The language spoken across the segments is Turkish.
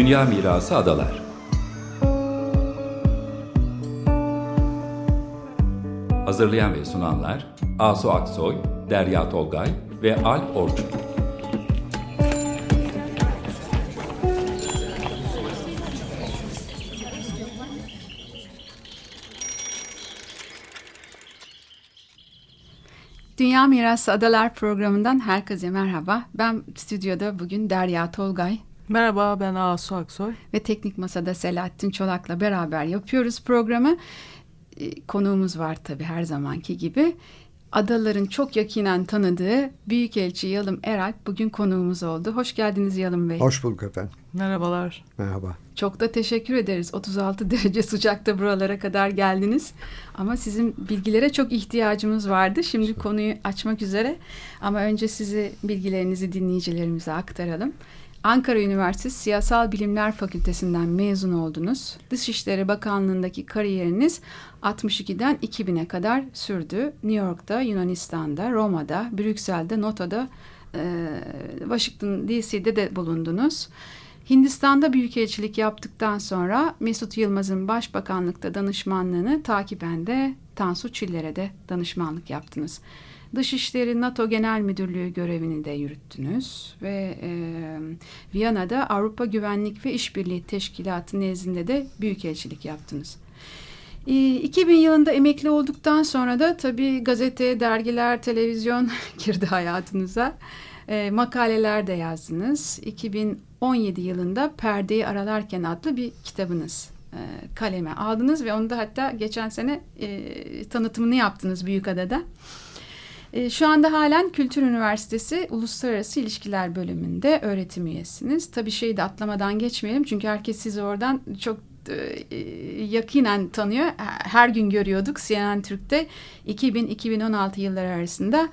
Dünya Mirası Adalar Hazırlayan ve sunanlar Asu Aksoy, Derya Tolgay ve Alp Orçun. Dünya Mirası Adalar programından herkese merhaba. Ben stüdyoda bugün Derya Tolgay. Merhaba ben Asu Aksoy. Ve Teknik Masa'da Selahattin Çolak'la beraber yapıyoruz programı. Ee, konuğumuz var tabii her zamanki gibi. Adaların çok yakinen tanıdığı Büyükelçi Yalım Eralp bugün konuğumuz oldu. Hoş geldiniz Yalım Bey. Hoş bulduk efendim. Merhabalar. Merhaba. Çok da teşekkür ederiz. 36 derece sıcakta buralara kadar geldiniz. Ama sizin bilgilere çok ihtiyacımız vardı. Şimdi konuyu açmak üzere. Ama önce sizi bilgilerinizi dinleyicilerimize aktaralım. Ankara Üniversitesi Siyasal Bilimler Fakültesinden mezun oldunuz. Dışişleri Bakanlığındaki kariyeriniz 62'den 2000'e kadar sürdü. New York'ta, Yunanistan'da, Roma'da, Brüksel'de, Nota'da, Washington DC'de de bulundunuz. Hindistan'da büyükelçilik yaptıktan sonra Mesut Yılmaz'ın başbakanlıkta danışmanlığını takiben de Tansu Çiller'e de danışmanlık yaptınız. Dışişleri NATO Genel Müdürlüğü görevini de yürüttünüz ve e, Viyana'da Avrupa Güvenlik ve İşbirliği Teşkilatı nezdinde de büyükelçilik yaptınız. 2000 yılında emekli olduktan sonra da tabii gazete, dergiler, televizyon girdi hayatınıza. E, makaleler de yazdınız. 2017 yılında Perdeyi Aralarken adlı bir kitabınız e, kaleme aldınız ve onu da hatta geçen sene e, tanıtımını yaptınız Büyükada'da. E, şu anda halen Kültür Üniversitesi Uluslararası İlişkiler Bölümünde öğretim üyesiniz. Tabii şeyi de atlamadan geçmeyelim çünkü herkes sizi oradan çok e, yakinen tanıyor. Her gün görüyorduk CNN Türk'te 2000-2016 yılları arasında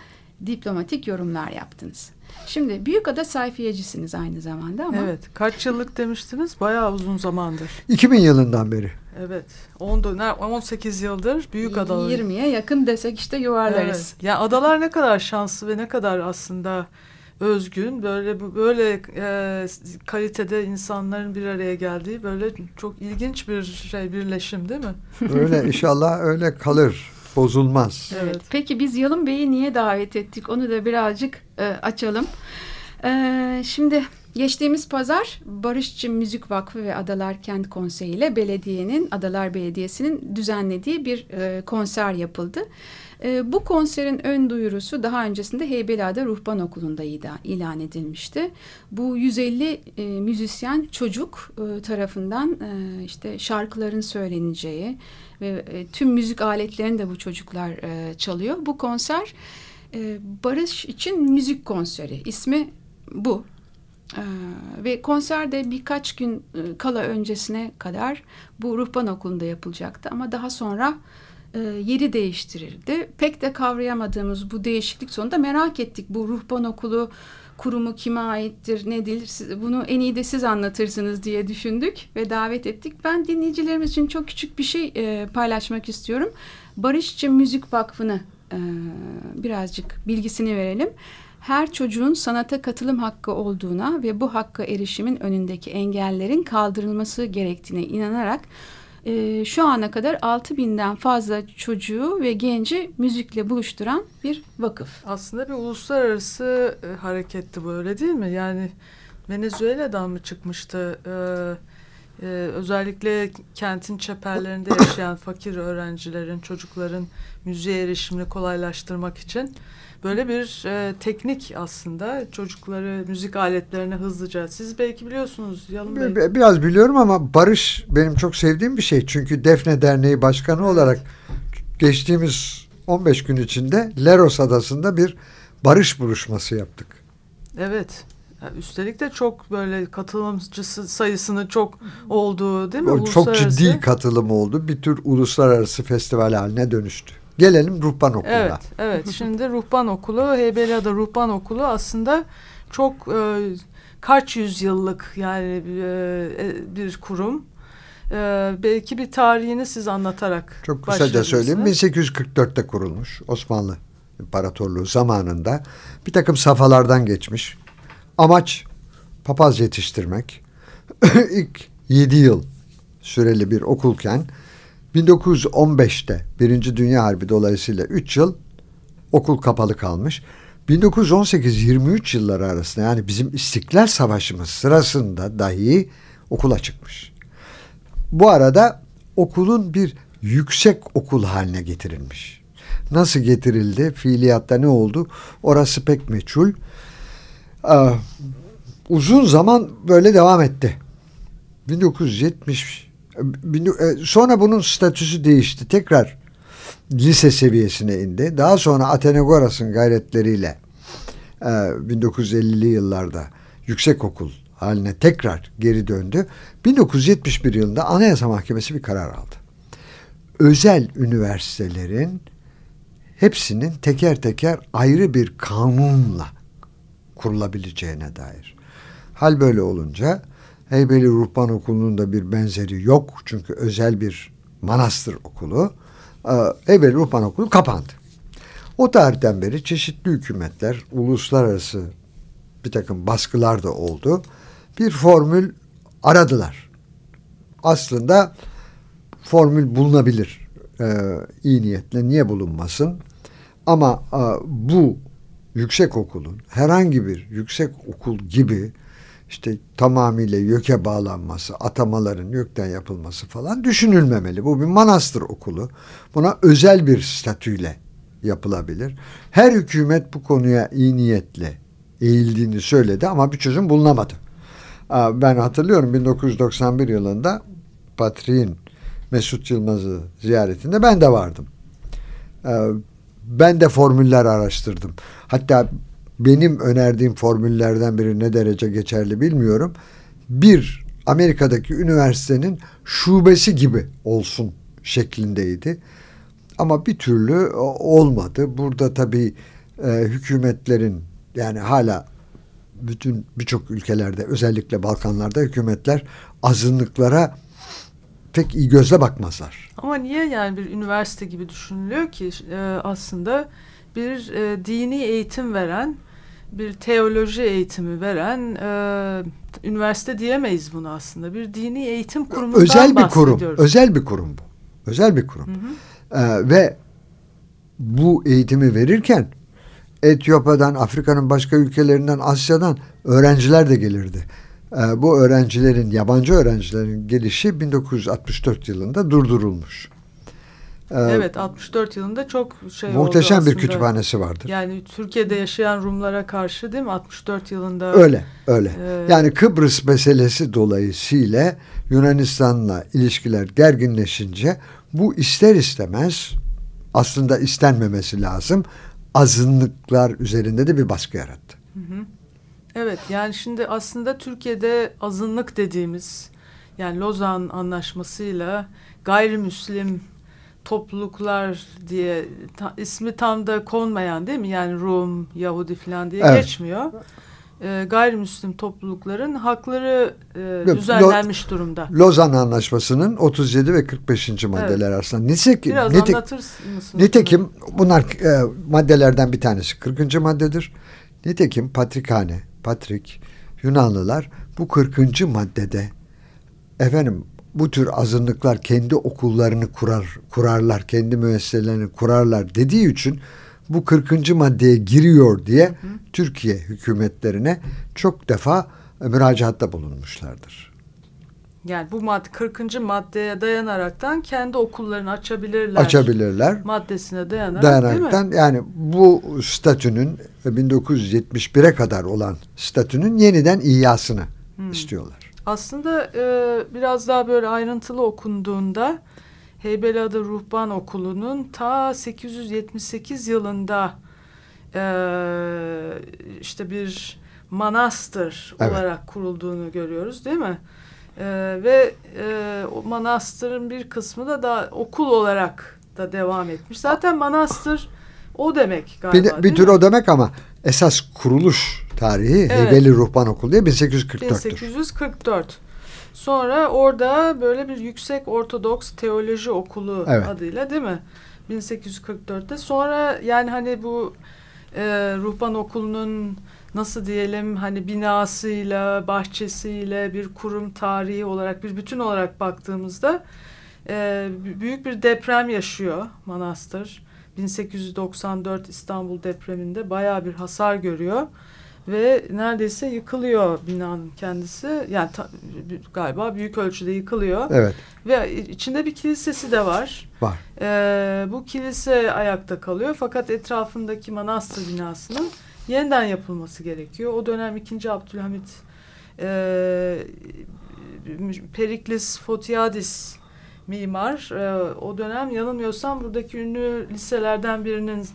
diplomatik yorumlar yaptınız. Şimdi Büyükada sayfiyecisiniz aynı zamanda ama. Evet. Kaç yıllık demiştiniz? Bayağı uzun zamandır. 2000 yılından beri. Evet. 18 yıldır büyük adalar. 20'ye yakın desek işte yuvarlarız. Evet. Yani adalar ne kadar şanslı ve ne kadar aslında özgün böyle böyle e, kalitede insanların bir araya geldiği böyle çok ilginç bir şey birleşim değil mi? Öyle inşallah öyle kalır bozulmaz. Evet. Peki biz Yalın Bey'i niye davet ettik? Onu da birazcık e, açalım. E, şimdi geçtiğimiz pazar Barışçı Müzik Vakfı ve Adalar Kent Konseyi ile belediyenin, Adalar Belediyesi'nin düzenlediği bir e, konser yapıldı. E, bu konserin ön duyurusu daha öncesinde Heybeliada Ruhban Okulu'nda ilan edilmişti. Bu 150 e, müzisyen çocuk e, tarafından e, işte şarkıların söyleneceği ve e, tüm müzik aletlerini de bu çocuklar e, çalıyor. Bu konser e, barış için müzik konseri. İsmi bu. Ee, ve konser de birkaç gün e, kala öncesine kadar bu ruhban okulunda yapılacaktı ama daha sonra e, yeri değiştirildi. Pek de kavrayamadığımız bu değişiklik sonunda merak ettik. Bu ruhban okulu kurumu kime aittir, nedir? Bunu en iyi de siz anlatırsınız diye düşündük ve davet ettik. Ben dinleyicilerimiz için çok küçük bir şey e, paylaşmak istiyorum. Barışçı Müzik Vakfı'nı e, birazcık bilgisini verelim. Her çocuğun sanata katılım hakkı olduğuna ve bu hakka erişimin önündeki engellerin kaldırılması gerektiğine inanarak e, şu ana kadar 6 binden fazla çocuğu ve genci müzikle buluşturan bir vakıf. Aslında bir uluslararası e, hareketti bu öyle değil mi? Yani Venezuela'dan mı çıkmıştı? E, e, özellikle kentin çeperlerinde yaşayan fakir öğrencilerin, çocukların müziğe erişimini kolaylaştırmak için böyle bir e, teknik aslında çocukları müzik aletlerine hızlıca. Siz belki biliyorsunuz Yalın Bey. Biraz biliyorum ama barış benim çok sevdiğim bir şey. Çünkü Defne Derneği Başkanı evet. olarak geçtiğimiz 15 gün içinde Leros Adası'nda bir barış buluşması yaptık. Evet. Üstelik de çok böyle katılımcısı sayısını çok olduğu değil mi? O çok ciddi katılım oldu. Bir tür uluslararası festival haline dönüştü. Gelelim ruhban okuluna. Evet, evet. Şimdi ruhban okulu, Heybeliada ruhban okulu aslında çok e, kaç yüzyıllık yani e, e bir kurum. E, belki bir tarihini siz anlatarak Çok kısaca söyleyeyim. 1844'te kurulmuş Osmanlı İmparatorluğu zamanında bir takım safhalardan geçmiş. Amaç papaz yetiştirmek, ilk 7 yıl süreli bir okulken 1915'te Birinci Dünya Harbi dolayısıyla 3 yıl okul kapalı kalmış. 1918-23 yılları arasında yani bizim İstiklal Savaşımız sırasında dahi okula çıkmış. Bu arada okulun bir yüksek okul haline getirilmiş. Nasıl getirildi? Fiiliyatta ne oldu? Orası pek meçhul. Ee, uzun zaman böyle devam etti. 1970 e, sonra bunun statüsü değişti. Tekrar lise seviyesine indi. Daha sonra Atenagoras'ın gayretleriyle 1950'li e, yıllarda yüksek okul haline tekrar geri döndü. 1971 yılında Anayasa Mahkemesi bir karar aldı. Özel üniversitelerin hepsinin teker teker ayrı bir kanunla kurulabileceğine dair. Hal böyle olunca Heybeli Ruhban Okulu'nun da bir benzeri yok. Çünkü özel bir manastır okulu. Ee, Heybeli Ruhban Okulu kapandı. O tarihten beri çeşitli hükümetler, uluslararası bir takım baskılar da oldu. Bir formül aradılar. Aslında formül bulunabilir. Ee, iyi niyetle niye bulunmasın? Ama e, bu yüksek okulun herhangi bir yüksek okul gibi işte tamamıyla YÖK'e bağlanması, atamaların YÖK'ten yapılması falan düşünülmemeli. Bu bir manastır okulu. Buna özel bir statüyle yapılabilir. Her hükümet bu konuya iyi niyetle eğildiğini söyledi ama bir çözüm bulunamadı. Ben hatırlıyorum 1991 yılında Patriğin Mesut Yılmaz'ı ziyaretinde ben de vardım. Ben de formüller araştırdım. Hatta benim önerdiğim formüllerden biri ne derece geçerli bilmiyorum. Bir Amerika'daki üniversitenin şubesi gibi olsun şeklindeydi. Ama bir türlü olmadı. Burada tabii e, hükümetlerin yani hala bütün birçok ülkelerde özellikle Balkanlarda hükümetler azınlıklara pek iyi gözle bakmazlar. Ama niye yani bir üniversite gibi düşünülüyor ki e, aslında bir e, dini eğitim veren bir teoloji eğitimi veren e, üniversite diyemeyiz bunu aslında. Bir dini eğitim kurumundan özel bir kurum. Özel bir kurum bu. Özel bir kurum. Hı hı. E, ve bu eğitimi verirken Etiyopya'dan, Afrika'nın başka ülkelerinden, Asya'dan öğrenciler de gelirdi. E, bu öğrencilerin, yabancı öğrencilerin gelişi 1964 yılında durdurulmuş. Ee, evet 64 yılında çok şey muhteşem bir kütüphanesi vardır. Yani Türkiye'de yaşayan Rumlara karşı değil mi 64 yılında? Öyle öyle. E, yani Kıbrıs meselesi dolayısıyla Yunanistan'la ilişkiler gerginleşince bu ister istemez aslında istenmemesi lazım azınlıklar üzerinde de bir baskı yarattı. Hı hı. Evet yani şimdi aslında Türkiye'de azınlık dediğimiz yani Lozan Anlaşması'yla gayrimüslim topluluklar diye ta, ismi tam da konmayan değil mi? Yani Rum, Yahudi falan diye evet. geçmiyor. E, gayrimüslim toplulukların hakları e, düzenlenmiş Lo durumda. Lozan Anlaşması'nın 37 ve 45. maddeler evet. arasında. Nitekim, Biraz nitek, anlatır mısın? Nitekim bunlar e, maddelerden bir tanesi 40. maddedir. Nitekim Patrikhane, Patrik, Yunanlılar bu 40. maddede efendim bu tür azınlıklar kendi okullarını kurar, kurarlar, kendi müesseselerini kurarlar dediği için bu 40. maddeye giriyor diye hı hı. Türkiye hükümetlerine çok defa müracaatta bulunmuşlardır. Yani bu madde 40. maddeye dayanaraktan kendi okullarını açabilirler. Açabilirler. Maddesine dayanarak dayanaraktan yani bu statünün 1971'e kadar olan statünün yeniden iyasını hmm. istiyorlar. Aslında e, biraz daha böyle ayrıntılı okunduğunda Heybeliada Ruhban Okulu'nun ta 878 yılında e, işte bir manastır evet. olarak kurulduğunu görüyoruz değil mi? E, ve e, manastırın bir kısmı da daha okul olarak da devam etmiş. Zaten manastır o demek galiba. Bir, bir tür mi? o demek ama esas kuruluş tarihi evet. Heybeli Ruhban Okulu diye 1844'tür. 1844. Sonra orada böyle bir yüksek ortodoks teoloji okulu evet. adıyla değil mi? 1844'te. Sonra yani hani bu e, ruhban okulunun nasıl diyelim hani binasıyla, bahçesiyle bir kurum tarihi olarak bir bütün olarak baktığımızda e, büyük bir deprem yaşıyor manastır. 1894 İstanbul depreminde bayağı bir hasar görüyor ve neredeyse yıkılıyor binanın kendisi. Yani ta, galiba büyük ölçüde yıkılıyor. Evet. Ve içinde bir kilisesi de var. Var. Ee, bu kilise ayakta kalıyor fakat etrafındaki manastır binasının yeniden yapılması gerekiyor. O dönem 2. Abdülhamit e, Periklis Fotiadis mimar. E, o dönem yanılmıyorsam buradaki ünlü liselerden birinin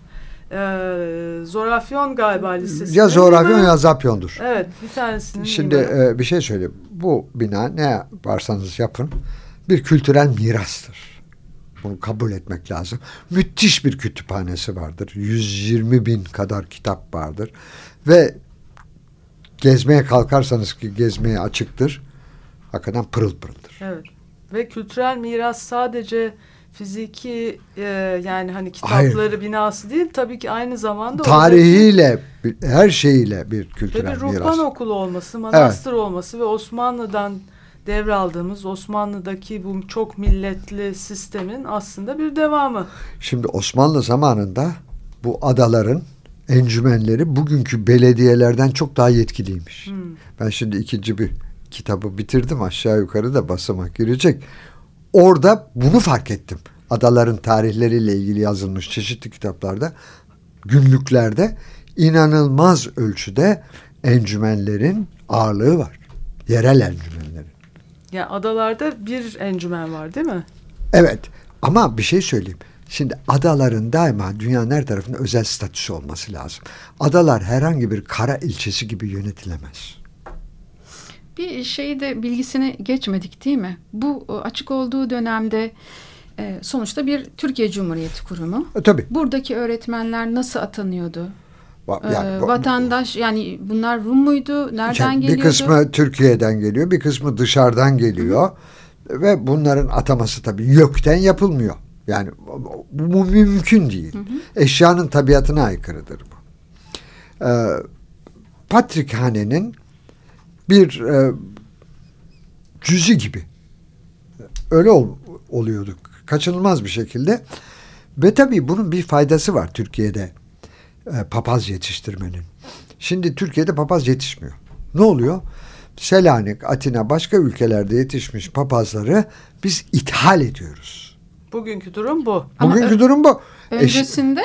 e, Zorafyon galiba lisesi. Ya Zorafyon ya Zapyon'dur. Evet bir tanesinin Şimdi e, bir şey söyleyeyim. Bu bina ne yaparsanız yapın bir kültürel mirastır. Bunu kabul etmek lazım. Müthiş bir kütüphanesi vardır. 120 bin kadar kitap vardır. Ve gezmeye kalkarsanız ki gezmeye açıktır. Hakikaten pırıl pırıldır. Evet. Ve kültürel miras sadece fiziki e, yani hani kitapları Hayır. binası değil tabii ki aynı zamanda tarihiyle her şeyiyle bir kültürel ve bir ruhban miras. okulu olması, manastır olması ve Osmanlı'dan devraldığımız Osmanlı'daki bu çok milletli sistemin aslında bir devamı. Şimdi Osmanlı zamanında bu adaların encümenleri bugünkü belediyelerden çok daha yetkiliymiş. Hmm. Ben şimdi ikinci bir kitabı bitirdim aşağı yukarı da basıma girecek. Orada bunu fark ettim. Adaların tarihleriyle ilgili yazılmış çeşitli kitaplarda, günlüklerde inanılmaz ölçüde encümenlerin ağırlığı var. Yerel encümenlerin. Yani adalarda bir encümen var değil mi? Evet ama bir şey söyleyeyim. Şimdi adaların daima dünyanın her tarafında özel statüsü olması lazım. Adalar herhangi bir kara ilçesi gibi yönetilemez. Bir şeyi de bilgisine geçmedik değil mi? Bu e, açık olduğu dönemde e, sonuçta bir Türkiye Cumhuriyeti kurumu. E, tabii. Buradaki öğretmenler nasıl atanıyordu? Yani, Ee, vatandaş yani bunlar Rum muydu? Nereden Yani geliyordu? Bir kısmı Türkiye'den geliyor, bir kısmı dışarıdan geliyor. Ve bunların ataması tabii YÖK'ten yapılmıyor. Yani bu, mümkün değil. Eşyanın tabiatına aykırıdır bu. Ee, Patrikhane'nin bir e, cüzü gibi öyle ol, oluyordu. Kaçınılmaz bir şekilde. Ve tabii bunun bir faydası var Türkiye'de e, papaz yetiştirmenin. Şimdi Türkiye'de papaz yetişmiyor. Ne oluyor? Selanik, Atina başka ülkelerde yetişmiş papazları biz ithal ediyoruz. Bugünkü durum bu. Ama Bugünkü durum bu. Eş- Öncesinde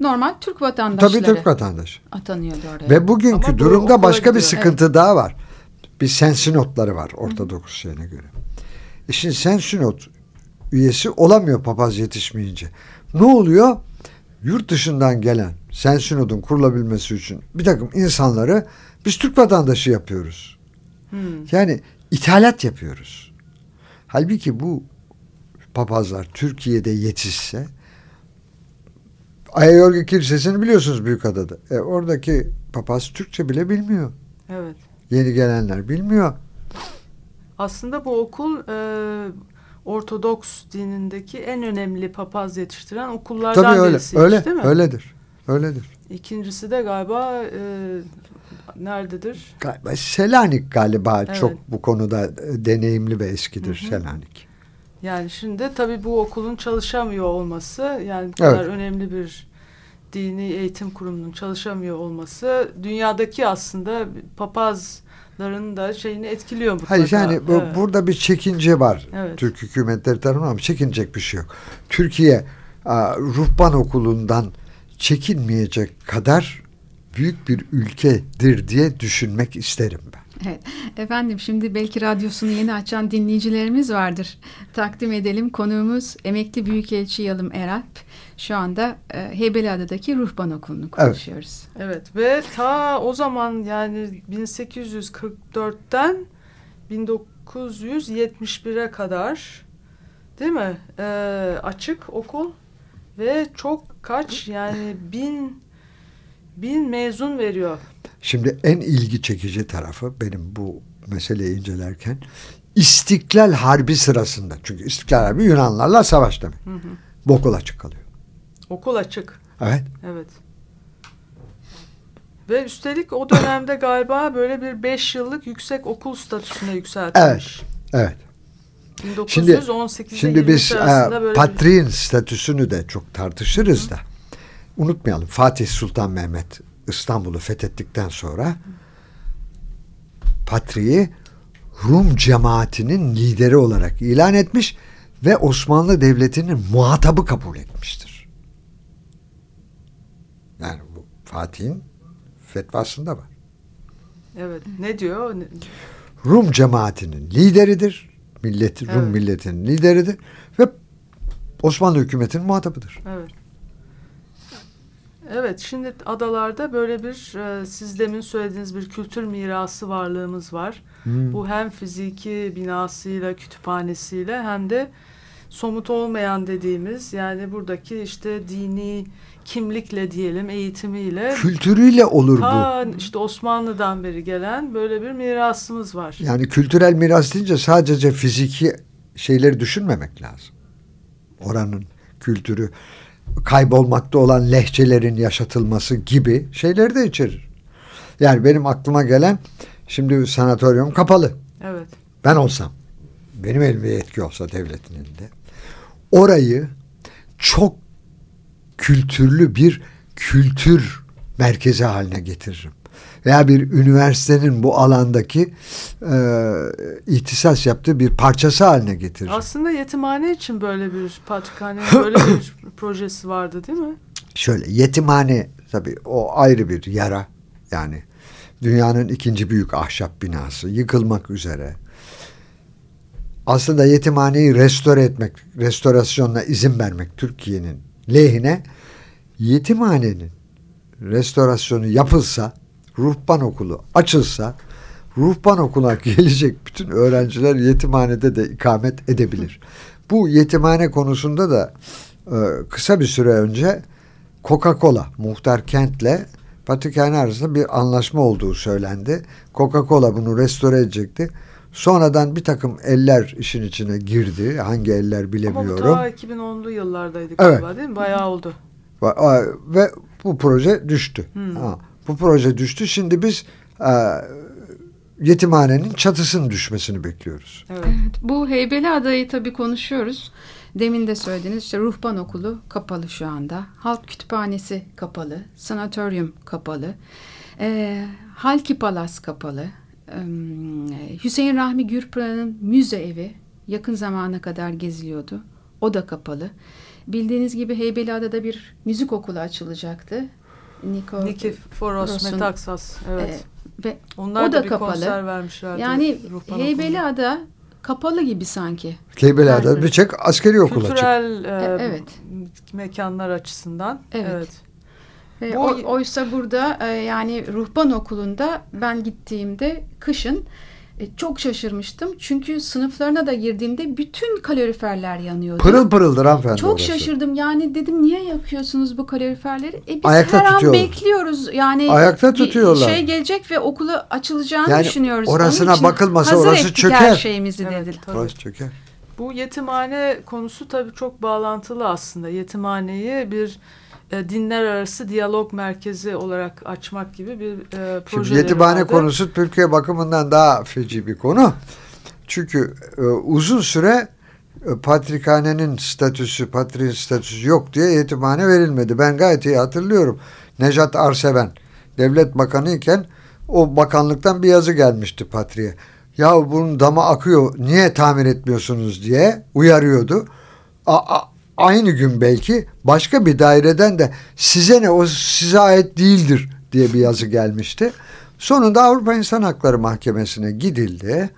normal Türk vatandaşları tabii Türk vatandaşı. atanıyordu oraya. Ve bugünkü Ama durumda başka bir gidiyor. sıkıntı daha var. Bir sensinotları var Ortodoks şeyine göre. E şimdi sensinot üyesi olamıyor papaz yetişmeyince. Ne oluyor? Yurt dışından gelen sensinodun kurulabilmesi için bir takım insanları biz Türk vatandaşı yapıyoruz. Hmm. Yani ithalat yapıyoruz. Halbuki bu papazlar Türkiye'de yetişse Ayayorgi Kilisesi'ni biliyorsunuz Büyükada'da. E, oradaki papaz Türkçe bile bilmiyor. Evet. Yeni gelenler bilmiyor. Aslında bu okul e, Ortodoks dinindeki en önemli papaz yetiştiren okullardan Tabii öyle. birisiymiş, Öyle. değil mi? Öyledir. Öyledir. İkincisi de galiba e, nerededir? Galiba Selanik galiba Evet. çok bu konuda e, deneyimli ve eskidir Selanik. Yani şimdi tabii bu okulun çalışamıyor olması yani bu kadar Evet. önemli bir dini eğitim kurumunun çalışamıyor olması dünyadaki aslında papazların da şeyini etkiliyor mutlaka. Hayır yani bu, Evet. burada bir çekince var. Evet. Türk hükümetleri tarafından ama çekinecek bir şey yok. Türkiye ruhban okulundan çekinmeyecek kadar büyük bir ülkedir diye düşünmek isterim ben. Evet. Efendim şimdi belki radyosunu yeni açan dinleyicilerimiz vardır. Takdim edelim. Konuğumuz emekli büyükelçi Yalım Eralp. Şu anda e, Heybeliada'daki Ruhban Okulu'nu konuşuyoruz. Evet ve ta o zaman yani 1844'ten 1971'e kadar değil mi Ee, açık okul ve çok kaç yani bin bin mezun veriyor. Şimdi en ilgi çekici tarafı benim bu meseleyi incelerken İstiklal Harbi sırasında çünkü İstiklal Harbi Yunanlarla savaş demek. Hı hı. Bu okul açık kalıyor. Okul açık. Evet. Evet. Ve üstelik o dönemde galiba böyle bir 5 yıllık yüksek okul statüsüne yükseltilmiş. Evet. 1918'de Şimdi biz 23 arasında e, patriğin statüsünü de çok tartışırız da unutmayalım Fatih Sultan Mehmet İstanbul'u fethettikten sonra patriği Rum cemaatinin lideri olarak ilan etmiş ve Osmanlı Devleti'nin muhatabı kabul etmiştir. Yani bu Fatih'in fetvasında var. bir- Evet. Ne diyor? Rum cemaatinin lideridir. Milleti, Rum Evet. milletinin lideridir ve Osmanlı hükümetinin muhatabıdır. Evet. Evet, şimdi adalarda böyle bir e, siz demin söylediğiniz bir kültür mirası varlığımız var. Hmm. Bu hem fiziki binasıyla, kütüphanesiyle hem de somut olmayan dediğimiz yani buradaki işte dini kimlikle diyelim eğitimiyle Kültürüyle olur bu. ta işte Osmanlı'dan beri gelen böyle bir mirasımız var. Yani kültürel miras deyince sadece fiziki şeyleri düşünmemek lazım. Oranın kültürü, kaybolmakta olan lehçelerin yaşatılması gibi şeyleri de içerir. Yani benim aklıma gelen şimdi sanatoryum kapalı. Evet. Ben olsam, benim elimde yetki olsa devletin elinde, orayı çok kültürlü bir kültür merkezi haline getiririm. Veya bir üniversitenin bu alandaki e, ihtisas yaptığı bir parçası haline getiririm. Aslında yetimhane için böyle bir patrikhane böyle bir projesi vardı değil mi? Şöyle yetimhane tabii o ayrı bir yara. Yani dünyanın ikinci büyük ahşap binası yıkılmak üzere. Aslında yetimhaneyi restore etmek, restorasyonuna izin vermek Türkiye'nin lehine yetimhanenin restorasyonu yapılsa, ruhban okulu açılsa, ruhban okula gelecek bütün öğrenciler yetimhanede de ikamet edebilir. Bu yetimhane konusunda da e, kısa bir süre önce Coca-Cola Muhtar Kent'le Patrikhane arasında bir anlaşma olduğu söylendi. Coca-Cola bunu restore edecekti. Sonradan bir takım eller işin içine girdi. Hangi eller Ama bu bilemiyorum. ta 2010'lu yıllardaydı Evet. galiba değil mi? Bayağı oldu. Ve, bu proje düştü. Hmm. Ha, bu proje düştü. Şimdi biz e, yetimhanenin çatısının düşmesini bekliyoruz. Evet. Evet, bu Heybeli Adayı tabii konuşuyoruz. Demin de söylediniz işte ruhban okulu kapalı şu anda. Halk kütüphanesi kapalı. Sanatoryum kapalı. Ee, Halki Palas kapalı. Hüseyin Rahmi Gürpınar'ın müze evi yakın zamana kadar geziliyordu. O da kapalı. Bildiğiniz gibi Heybeliada'da bir müzik okulu açılacaktı. Niko, Nikiforos Metaxas. Evet. e, ve Onlar o da, da bir kapalı. konser vermişlerdi. yani Heybeliada kapalı gibi sanki. Keybeliada Evet. bir çek askeri okul Okulunda. açık. Kültürel E, evet. mekanlar açısından. Evet. evet. E, Bu- o- oysa burada e, yani ruhban okulunda ben gittiğimde kışın e, çok şaşırmıştım. Çünkü sınıflarına da girdiğimde bütün kaloriferler yanıyordu. Pırıl pırıldır hanımefendi çok orası. şaşırdım. Yani dedim niye yakıyorsunuz bu kaloriferleri? E biz Ayakta her an tutuyorlar. bekliyoruz. Yani Ayakta bir tutuyorlar. Şey gelecek ve okulu açılacağını Yani düşünüyoruz. orasına bakılmasa hazır orası ettik çöker. her şeyimizi Evet, dediler. tabii. Orası çöker. Bu yetimhane konusu tabii çok bağlantılı aslında. Yetimhaneyi bir e, dinler arası diyalog merkezi olarak açmak gibi bir e, proje. Şimdi yetimhane konusu Türkiye bakımından daha feci bir konu. Çünkü e, uzun süre e, patrikhanenin statüsü, patriğin statüsü yok diye yetimhane verilmedi. Ben gayet iyi hatırlıyorum. Nejat Arseven devlet bakanı iken o bakanlıktan bir yazı gelmişti patriğe. Ya bunun dama akıyor niye tamir etmiyorsunuz diye uyarıyordu. A- a- aynı gün belki başka bir daireden de size ne o size ait değildir diye bir yazı gelmişti. Sonunda Avrupa İnsan Hakları Mahkemesi'ne gidildi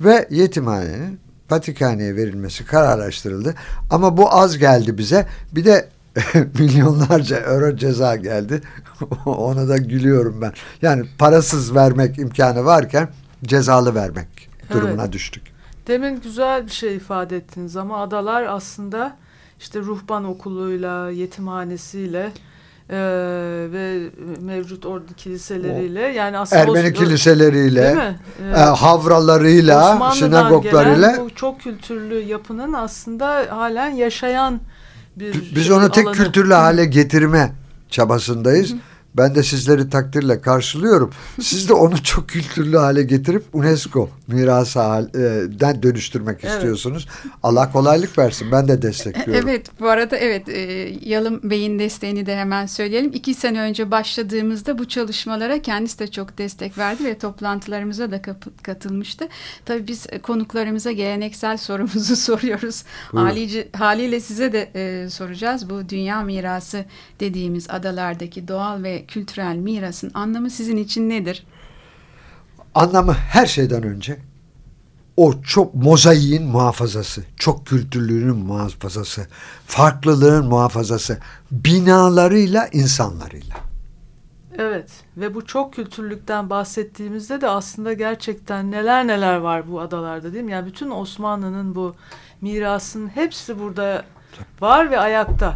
ve yetimhanenin patrikhaneye verilmesi kararlaştırıldı. Ama bu az geldi bize. Bir de milyonlarca euro ceza geldi. Ona da gülüyorum ben. Yani parasız vermek imkanı varken cezalı vermek durumuna Evet. düştük. Demin güzel bir şey ifade ettiniz ama adalar aslında işte ruhban okuluyla, yetimhanesiyle e, ve mevcut ordu kiliseleriyle yani aslında Ermeni Os- kiliseleriyle, e, havralarıyla, Osmanlı'dan sinagoglarıyla. gelen bu çok kültürlü yapının aslında halen yaşayan bir biz şey, onu tek alanı. kültürlü hale getirme çabasındayız. Ben de sizleri takdirle karşılıyorum. Siz de onu çok kültürlü hale getirip UNESCO mirasından dönüştürmek evet. istiyorsunuz. Allah kolaylık versin. Ben de destekliyorum. Evet bu arada evet e, Yalım Bey'in desteğini de hemen söyleyelim. İki sene önce başladığımızda bu çalışmalara kendisi de çok destek verdi ve toplantılarımıza da katılmıştı. Tabii biz konuklarımıza geleneksel sorumuzu soruyoruz. Halice, haliyle size de e, soracağız. Bu dünya mirası dediğimiz adalardaki doğal ve kültürel mirasın anlamı sizin için nedir? Anlamı her şeyden önce o çok mozaiğin muhafazası, çok kültürlülüğün muhafazası, farklılığın muhafazası, binalarıyla, insanlarıyla. Evet ve bu çok kültürlükten bahsettiğimizde de aslında gerçekten neler neler var bu adalarda değil mi? Yani bütün Osmanlı'nın bu mirasının hepsi burada var ve ayakta.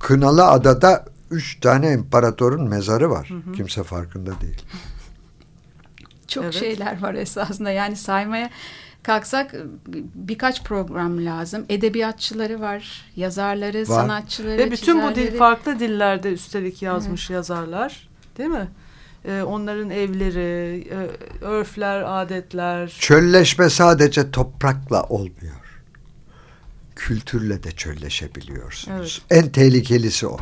Kınalı Adada üç tane imparatorun mezarı var. Hı hı. Kimse farkında değil. Çok evet. şeyler var esasında. Yani saymaya kalksak birkaç program lazım. Edebiyatçıları var, yazarları, var. sanatçıları, Ve bütün çizerleri. bu dil farklı dillerde üstelik yazmış evet. yazarlar. Değil mi? Ee, onların evleri, e, örfler, adetler. Çölleşme sadece toprakla olmuyor kültürle de çölleşebiliyorsunuz. Evet. En tehlikelisi o.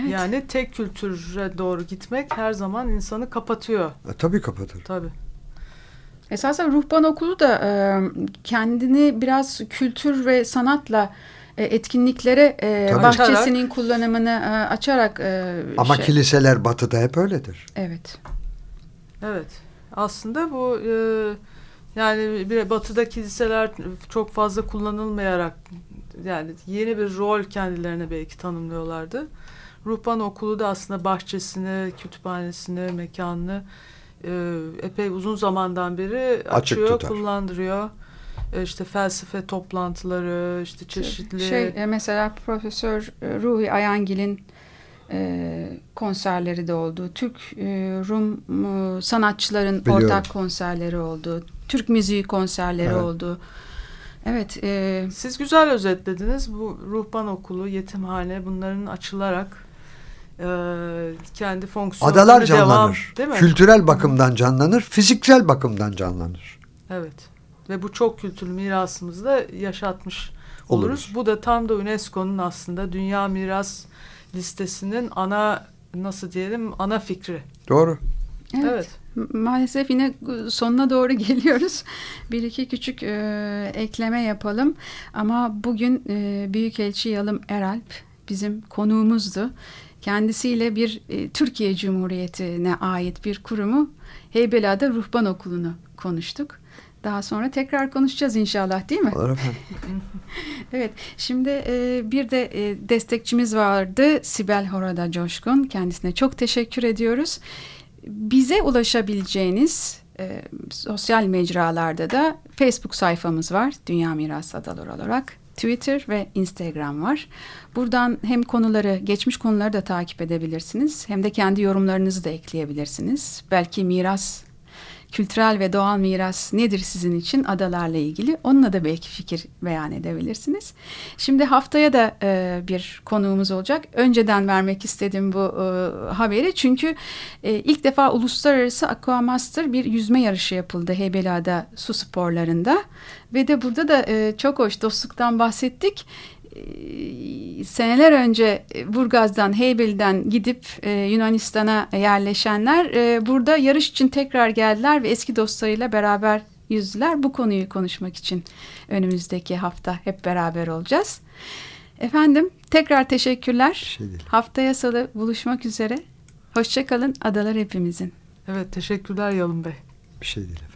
Evet. Yani tek kültüre doğru gitmek her zaman insanı kapatıyor. E, tabii kapatır. Tabii. Esasen ruhban okulu da e, kendini biraz kültür ve sanatla e, etkinliklere e, bahçesinin kullanımını e, açarak e, Ama şey. kiliseler batıda hep öyledir. Evet. Evet. Aslında bu e, yani bir batıda kiliseler çok fazla kullanılmayarak yani yeni bir rol kendilerine belki tanımlıyorlardı. Ruhban okulu da aslında bahçesini, kütüphanesini, mekanını e, epey uzun zamandan beri Açık açıyor, tutar. kullandırıyor. E, işte felsefe toplantıları, işte çeşitli... Şey, e, mesela Profesör e, Ruhi Ayangil'in e, konserleri de oldu. Türk, e, Rum e, sanatçıların Biliyorum. ortak konserleri oldu. Türk müziği konserleri evet. oldu. Evet. E, Siz güzel özetlediniz. Bu ruhban okulu, yetimhane bunların açılarak kendi fonksiyonları Adalar canlanır. Devam, değil mi? Kültürel bakımdan canlanır, fiziksel bakımdan canlanır. Evet. Ve bu çok kültürlü mirasımızı da yaşatmış oluruz. oluruz. Bu da tam da UNESCO'nun aslında Dünya Miras listesinin ana nasıl diyelim ana fikri. Doğru. Evet. evet. Maalesef yine sonuna doğru geliyoruz. Bir iki küçük e, ekleme yapalım. Ama bugün e, Büyükelçi Yalım Eralp bizim konuğumuzdu. Kendisiyle bir e, Türkiye Cumhuriyeti'ne ait bir kurumu Heybeliada Ruhban Okulu'nu konuştuk. Daha sonra tekrar konuşacağız inşallah değil mi? Olur efendim. evet şimdi e, bir de e, destekçimiz vardı Sibel Horada Coşkun. Kendisine çok teşekkür ediyoruz. Bize ulaşabileceğiniz e, sosyal mecralarda da Facebook sayfamız var. Dünya Mirası Adalar olarak. Twitter ve Instagram var. Buradan hem konuları, geçmiş konuları da takip edebilirsiniz. Hem de kendi yorumlarınızı da ekleyebilirsiniz. Belki miras kültürel ve doğal miras nedir sizin için adalarla ilgili? Onunla da belki fikir beyan edebilirsiniz. Şimdi haftaya da e, bir konuğumuz olacak. Önceden vermek istedim bu e, haberi çünkü e, ilk defa uluslararası Aquamaster bir yüzme yarışı yapıldı Heybeliada su sporlarında. Ve de burada da e, çok hoş dostluktan bahsettik. Ee, seneler önce Burgaz'dan, Heybeli'den gidip e, Yunanistan'a yerleşenler e, burada yarış için tekrar geldiler ve eski dostlarıyla beraber yüzdüler. Bu konuyu konuşmak için önümüzdeki hafta hep beraber olacağız. Efendim tekrar teşekkürler. Şey Haftaya salı buluşmak üzere. Hoşçakalın adalar hepimizin. Evet teşekkürler Yalın Bey. Bir şey değil efendim.